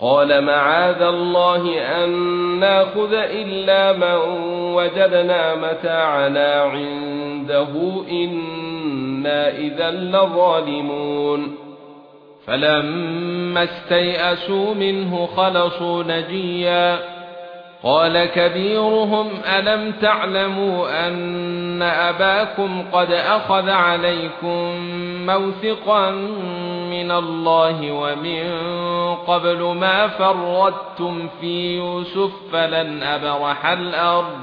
قال معاذ الله أن نأخذ إلا من وجدنا متاعنا عنده إنا إذا لظالمون. فلما استيئسوا منه خلصوا نجيا. قال كبيرهم ألم تعلموا أن أباكم قد أخذ عليكم موثقا من الله ومن قبل ما فرطتم في يوسف فلن أبرح الأرض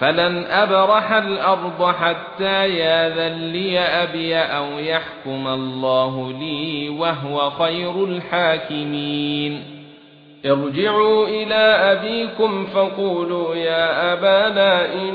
فلن أبرح الأرض حتى ياذن لي أبي أو يحكم الله لي وهو خير الحاكمين. ارجعوا إلى أبيكم فقولوا يا أبانا إن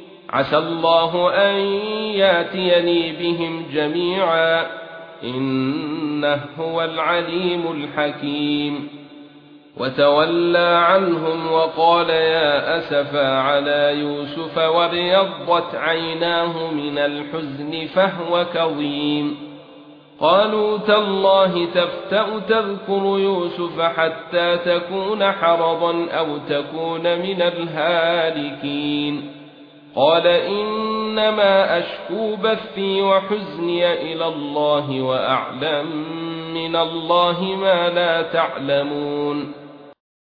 عسى الله أن ياتيني بهم جميعا. إنه هو العليم الحكيم. وتولى عنهم وقال يا اسفا على يوسف وابيضت عيناه من الحزن فهو كظيم. قالوا تالله تفتأ تذكر يوسف حتى تكون حرضا أو تكون من الهالكين. قال إنما أشكو بثي وحزني إلى الله وأعلم من الله ما لا تعلمون